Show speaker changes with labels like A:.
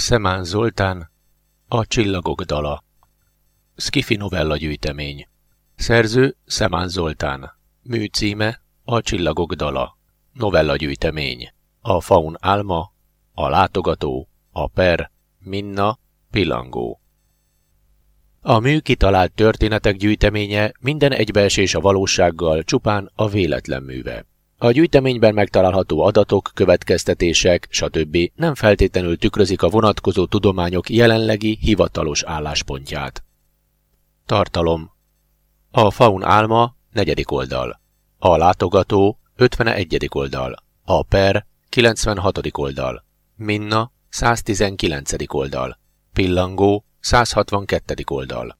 A: Szemán Zoltán, A csillagok dala. Skifi novella gyűjtemény. Szerző Szemán Zoltán. Mű címe A csillagok dala. Novella gyűjtemény. A faun álma A látogató A per Minna Pillangó. A mű kitalált történetek gyűjteménye minden egybeesés a valósággal csupán a véletlen műve. A gyűjteményben megtalálható adatok, következtetések, stb. nem feltétlenül tükrözik a vonatkozó tudományok jelenlegi hivatalos álláspontját. Tartalom A faun álma, negyedik oldal. A látogató, 51. oldal. A per, 96. oldal. Minna, 119. oldal. Pillangó, 162. oldal.